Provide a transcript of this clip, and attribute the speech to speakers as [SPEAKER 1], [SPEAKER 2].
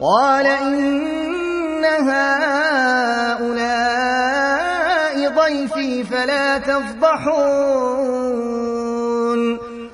[SPEAKER 1] قال إن هؤلاء ضيفي فلا تفضحون